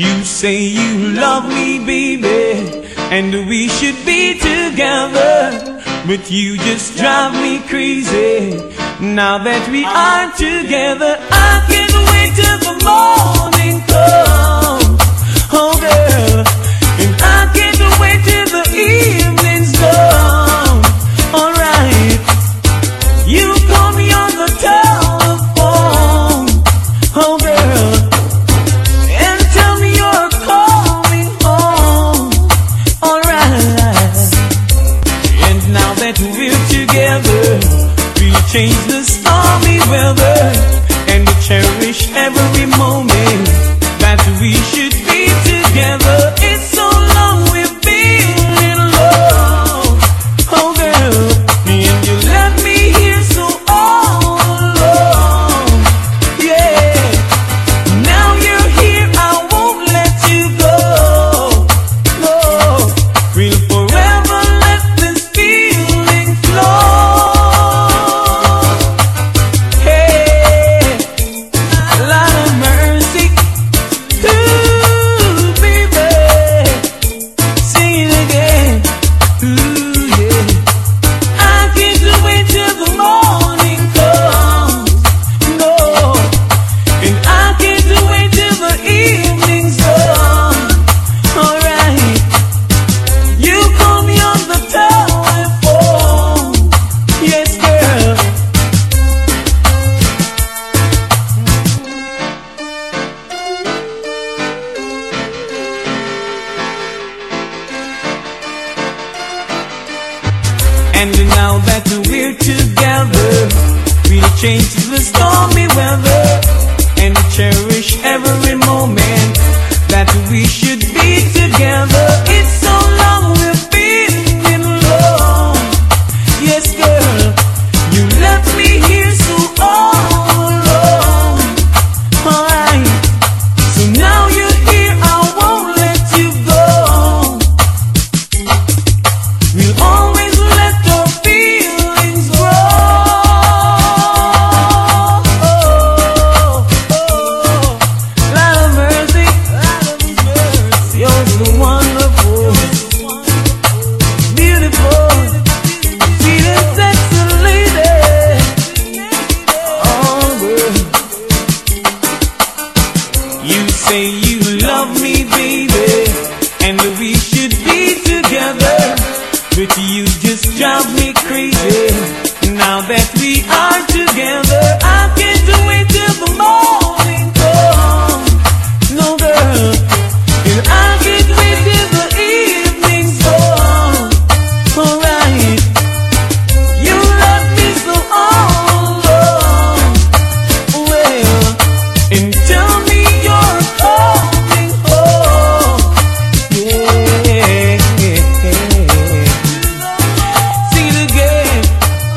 You say you love me, baby, and we should be together. But you just drive me crazy. Now that we are together, I can't wait till the. changeless army weather. And now that we're together. We'll change the stormy weather. And cherish every moment That we should be together. It's so long we've been in love. Yes girl, you left me say you love me, baby, and we should be together. But you just drive me crazy. Now that we are together, I can't do it.